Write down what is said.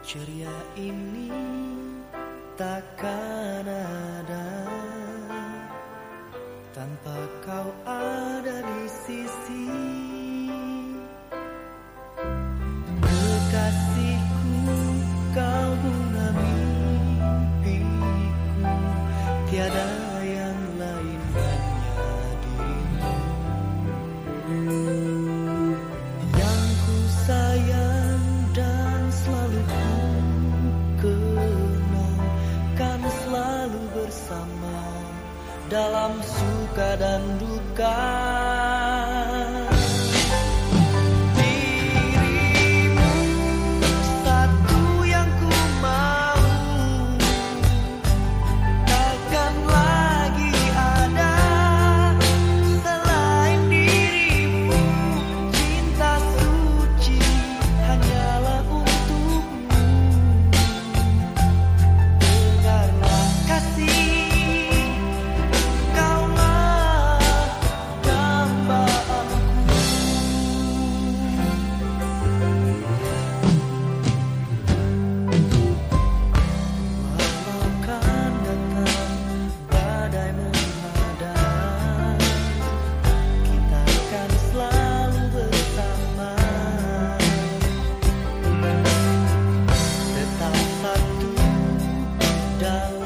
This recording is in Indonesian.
Ceria ini takkan ada. Tanpa kau ada di sisi dalam suka dan duka. down.